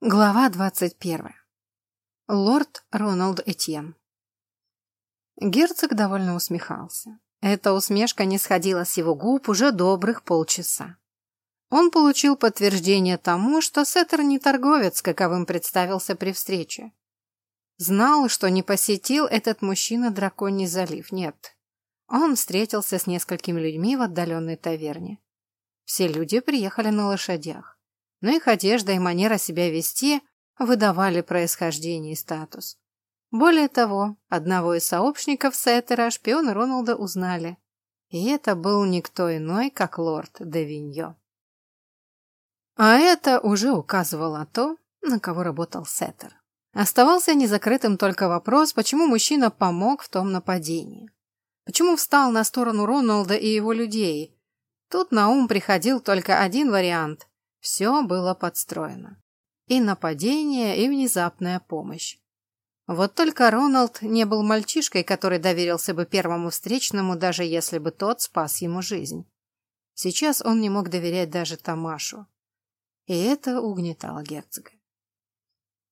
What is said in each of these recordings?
Глава двадцать первая. Лорд Роналд Этьен. Герцог довольно усмехался. Эта усмешка не сходила с его губ уже добрых полчаса. Он получил подтверждение тому, что Сеттер не торговец, каковым представился при встрече. Знал, что не посетил этот мужчина драконий залив, нет. Он встретился с несколькими людьми в отдаленной таверне. Все люди приехали на лошадях но их одежда и манера себя вести выдавали происхождение и статус. Более того, одного из сообщников Сеттера шпионы Роналда узнали. И это был никто иной, как лорд Девиньо. А это уже указывало то, на кого работал Сеттер. Оставался незакрытым только вопрос, почему мужчина помог в том нападении. Почему встал на сторону Роналда и его людей? Тут на ум приходил только один вариант все было подстроено. И нападение, и внезапная помощь. Вот только Роналд не был мальчишкой, который доверился бы первому встречному, даже если бы тот спас ему жизнь. Сейчас он не мог доверять даже Тамашу. И это угнетало герцога.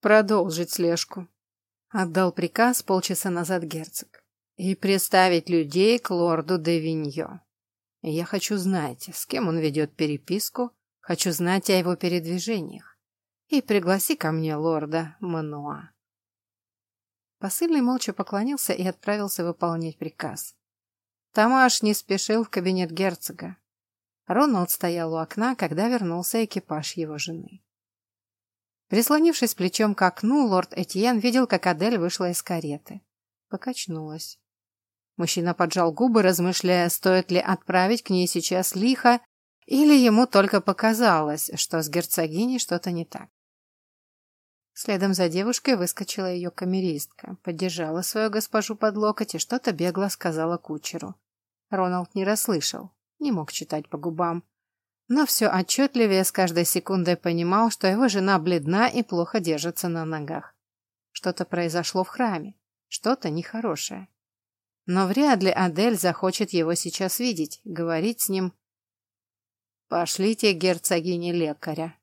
«Продолжить слежку», — отдал приказ полчаса назад герцог. «И представить людей к лорду де Виньо. Я хочу знать, с кем он ведет переписку, Хочу знать о его передвижениях. И пригласи ко мне лорда Мануа. Посыльный молча поклонился и отправился выполнять приказ. Тамаш не спешил в кабинет герцога. Роналд стоял у окна, когда вернулся экипаж его жены. Прислонившись плечом к окну, лорд Этьен видел, как Адель вышла из кареты. Покачнулась. Мужчина поджал губы, размышляя, стоит ли отправить к ней сейчас лихо или ему только показалось, что с герцогиней что-то не так. Следом за девушкой выскочила ее камеристка, поддержала свою госпожу под локоть и что-то бегло сказала кучеру. Роналд не расслышал, не мог читать по губам, но все отчетливее с каждой секундой понимал, что его жена бледна и плохо держится на ногах. Что-то произошло в храме, что-то нехорошее. Но вряд ли Адель захочет его сейчас видеть, говорить с ним «Пошлите герцогине лекаря».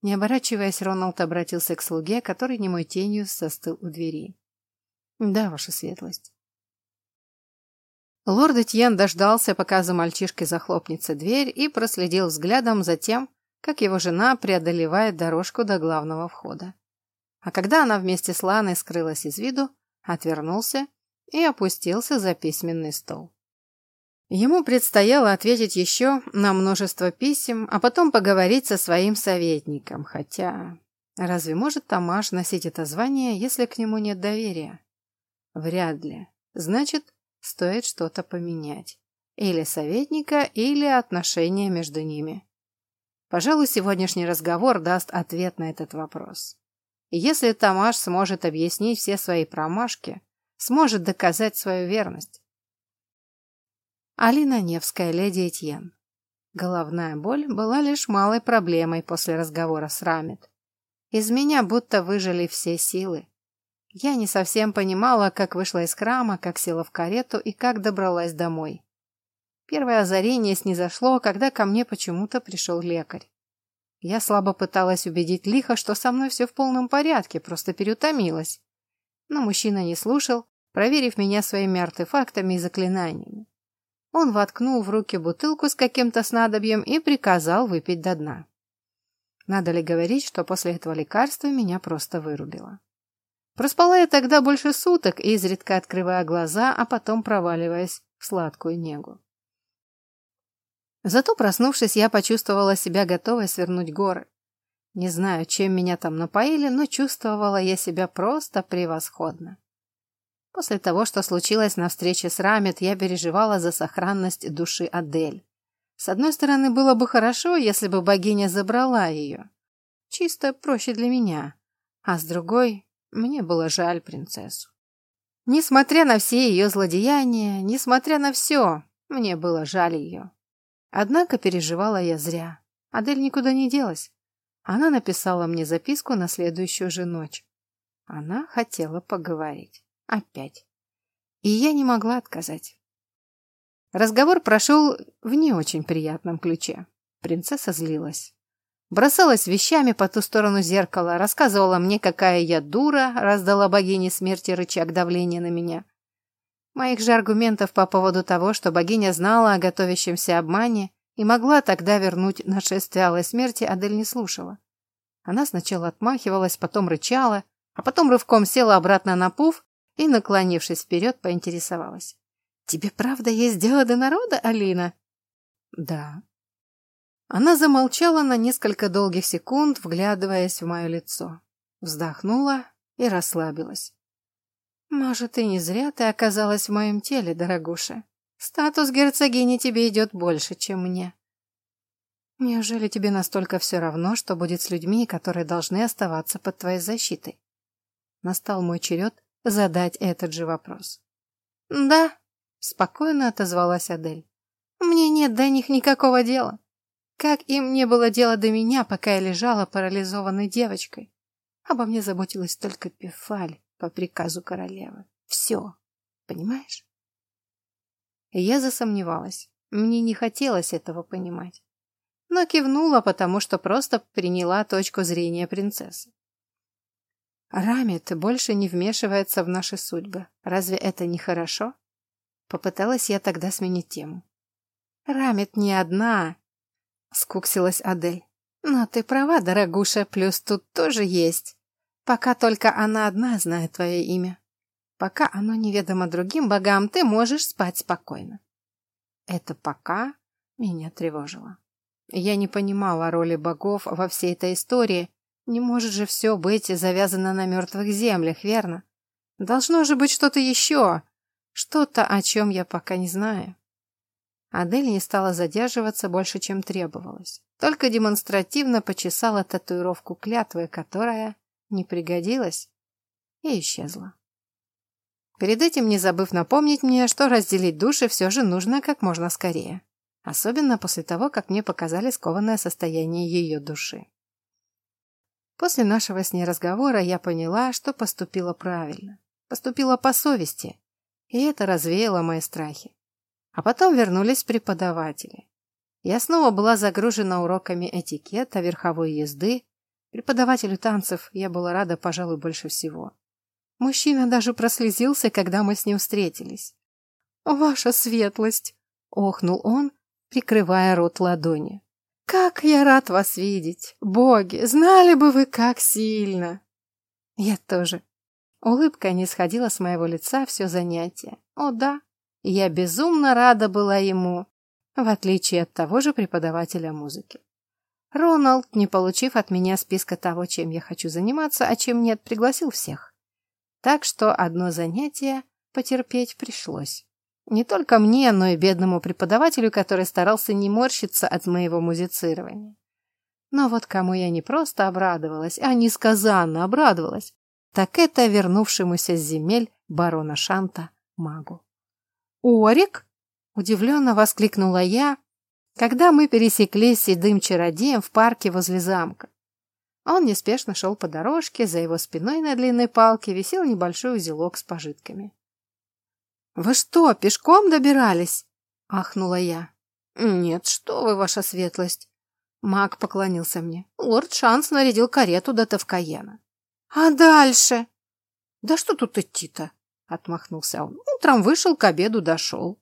Не оборачиваясь, Роналд обратился к слуге, который немой тенью застыл у двери. «Да, ваша светлость». Лорд Этьен дождался, пока за мальчишкой захлопнется дверь, и проследил взглядом за тем, как его жена преодолевает дорожку до главного входа. А когда она вместе с Ланой скрылась из виду, отвернулся и опустился за письменный стол. Ему предстояло ответить еще на множество писем, а потом поговорить со своим советником, хотя... Разве может Тамаш носить это звание, если к нему нет доверия? Вряд ли. Значит, стоит что-то поменять. Или советника, или отношения между ними. Пожалуй, сегодняшний разговор даст ответ на этот вопрос. Если Тамаш сможет объяснить все свои промашки, сможет доказать свою верность, Алина Невская, леди Этьен. Головная боль была лишь малой проблемой после разговора с Рамет. Из меня будто выжили все силы. Я не совсем понимала, как вышла из храма, как села в карету и как добралась домой. Первое озарение снизошло, когда ко мне почему-то пришел лекарь. Я слабо пыталась убедить лихо, что со мной все в полном порядке, просто переутомилась. Но мужчина не слушал, проверив меня своими артефактами и заклинаниями. Он воткнул в руки бутылку с каким-то снадобьем и приказал выпить до дна. Надо ли говорить, что после этого лекарства меня просто вырубило. Проспала я тогда больше суток, изредка открывая глаза, а потом проваливаясь в сладкую негу. Зато, проснувшись, я почувствовала себя готовой свернуть горы. Не знаю, чем меня там напоили, но чувствовала я себя просто превосходно. После того, что случилось на встрече с Рамет, я переживала за сохранность души Адель. С одной стороны, было бы хорошо, если бы богиня забрала ее. Чисто проще для меня. А с другой, мне было жаль принцессу. Несмотря на все ее злодеяния, несмотря на все, мне было жаль ее. Однако переживала я зря. Адель никуда не делась. Она написала мне записку на следующую же ночь. Она хотела поговорить. Опять. И я не могла отказать. Разговор прошел в не очень приятном ключе. Принцесса злилась. Бросалась вещами по ту сторону зеркала, рассказывала мне, какая я дура, раздала богине смерти рычаг давления на меня. Моих же аргументов по поводу того, что богиня знала о готовящемся обмане и могла тогда вернуть нашествие алой смерти, Адель не слушала. Она сначала отмахивалась, потом рычала, а потом рывком села обратно на пуф и, наклонившись вперед, поинтересовалась. «Тебе правда есть дело до народа, Алина?» «Да». Она замолчала на несколько долгих секунд, вглядываясь в мое лицо. Вздохнула и расслабилась. «Может, и не зря ты оказалась в моем теле, дорогуша. Статус герцогини тебе идет больше, чем мне. Неужели тебе настолько все равно, что будет с людьми, которые должны оставаться под твоей защитой?» Настал мой черед задать этот же вопрос. «Да», — спокойно отозвалась Адель. «Мне нет до них никакого дела. Как им не было дела до меня, пока я лежала парализованной девочкой. Обо мне заботилась только Пефаль по приказу королевы. Все. Понимаешь? Я засомневалась. Мне не хотелось этого понимать. Но кивнула, потому что просто приняла точку зрения принцессы. Рамит больше не вмешивается в наши судьбы. Разве это не хорошо? Попыталась я тогда сменить тему. Рамит не одна, скуксилась Адель. Но ты права, дорогуша, плюс тут тоже есть. Пока только она одна знает твое имя. Пока оно неведомо другим богам, ты можешь спать спокойно. Это пока меня тревожило. Я не понимала роли богов во всей этой истории не может же все быть завязано на мертвых землях, верно? Должно же быть что-то еще. Что-то, о чем я пока не знаю. Адель не стала задерживаться больше, чем требовалось. Только демонстративно почесала татуировку клятвы, которая не пригодилась и исчезла. Перед этим не забыв напомнить мне, что разделить души все же нужно как можно скорее. Особенно после того, как мне показали скованное состояние ее души. После нашего с ней разговора я поняла, что поступила правильно. Поступила по совести. И это развеяло мои страхи. А потом вернулись преподаватели. Я снова была загружена уроками этикета, верховой езды. Преподавателю танцев я была рада, пожалуй, больше всего. Мужчина даже прослезился, когда мы с ним встретились. «Ваша светлость!» — охнул он, прикрывая рот ладони. «Как я рад вас видеть! Боги, знали бы вы, как сильно!» Я тоже. Улыбка не сходила с моего лица все занятие. О да, я безумно рада была ему, в отличие от того же преподавателя музыки. Роналд, не получив от меня списка того, чем я хочу заниматься, а чем нет, пригласил всех. Так что одно занятие потерпеть пришлось. Не только мне, но и бедному преподавателю, который старался не морщиться от моего музицирования. Но вот кому я не просто обрадовалась, а несказанно обрадовалась, так это вернувшемуся с земель барона Шанта магу. «Орик?» – удивленно воскликнула я, когда мы пересеклись седым чародеем в парке возле замка. Он неспешно шел по дорожке, за его спиной на длинной палке висел небольшой узелок с пожитками. «Вы что, пешком добирались?» — ахнула я. «Нет, что вы, ваша светлость!» Маг поклонился мне. Лорд Шанс нарядил карету до Тавкаена. «А дальше?» «Да что тут идти-то?» — отмахнулся он. «Утром вышел, к обеду дошел».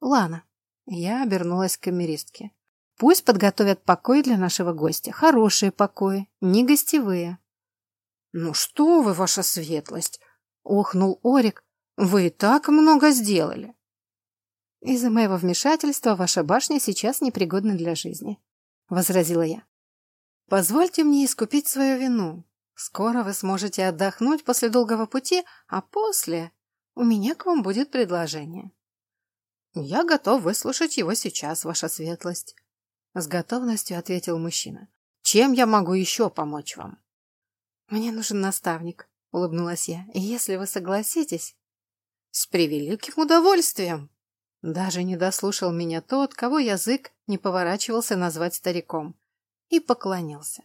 «Лана». Я обернулась к камеристке. «Пусть подготовят покой для нашего гостя. Хорошие покои, не гостевые». «Ну что вы, ваша светлость!» — охнул Орик, вы и так много сделали. Из-за моего вмешательства ваша башня сейчас непригодна для жизни, возразила я. Позвольте мне искупить свою вину. Скоро вы сможете отдохнуть после долгого пути, а после у меня к вам будет предложение. Я готов выслушать его сейчас, ваша светлость. С готовностью ответил мужчина. Чем я могу еще помочь вам? Мне нужен наставник, улыбнулась я. И если вы согласитесь, с превеликим удовольствием. Даже не дослушал меня тот, кого язык не поворачивался назвать стариком. И поклонился.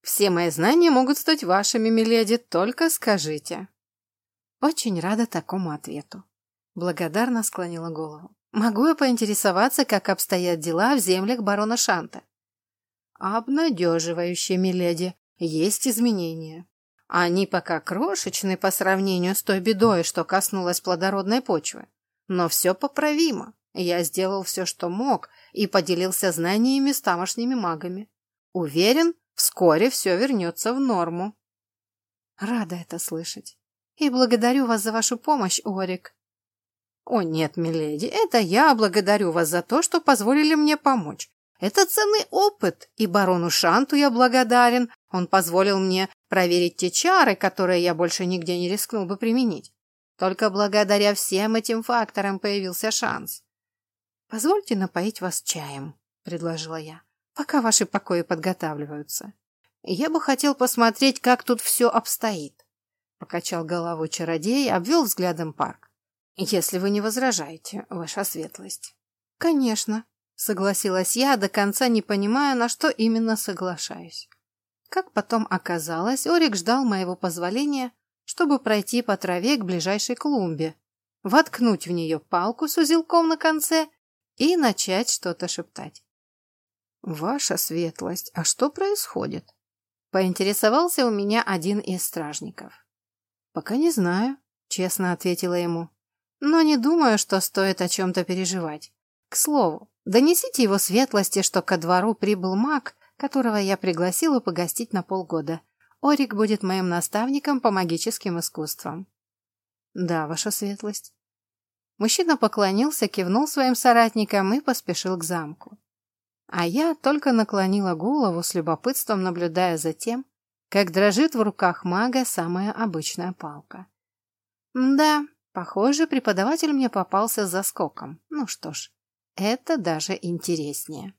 Все мои знания могут стать вашими, миледи, только скажите. Очень рада такому ответу. Благодарно склонила голову. Могу я поинтересоваться, как обстоят дела в землях барона Шанта? Обнадеживающе, миледи. Есть изменения. Они пока крошечны по сравнению с той бедой, что коснулась плодородной почвы. Но все поправимо. Я сделал все, что мог, и поделился знаниями с тамошними магами. Уверен, вскоре все вернется в норму. Рада это слышать. И благодарю вас за вашу помощь, Орик. О нет, миледи, это я благодарю вас за то, что позволили мне помочь. Это ценный опыт, и барону Шанту я благодарен. Он позволил мне проверить те чары, которые я больше нигде не рискнул бы применить. Только благодаря всем этим факторам появился шанс. «Позвольте напоить вас чаем», — предложила я, «пока ваши покои подготавливаются. Я бы хотел посмотреть, как тут все обстоит», — покачал головой чародей, обвел взглядом парк. «Если вы не возражаете, ваша светлость». «Конечно», — согласилась я, до конца не понимая, на что именно соглашаюсь. Как потом оказалось, Орик ждал моего позволения чтобы пройти по траве к ближайшей клумбе, воткнуть в нее палку с узелком на конце и начать что-то шептать. «Ваша светлость, а что происходит?» Поинтересовался у меня один из стражников. «Пока не знаю», — честно ответила ему. «Но не думаю, что стоит о чем-то переживать. К слову, донесите его светлости, что ко двору прибыл маг, которого я пригласила погостить на полгода. Орик будет моим наставником по магическим искусствам. Да, ваша светлость. Мужчина поклонился, кивнул своим соратникам и поспешил к замку. А я только наклонила голову с любопытством, наблюдая за тем, как дрожит в руках мага самая обычная палка. Да, похоже, преподаватель мне попался за скоком. Ну что ж, это даже интереснее.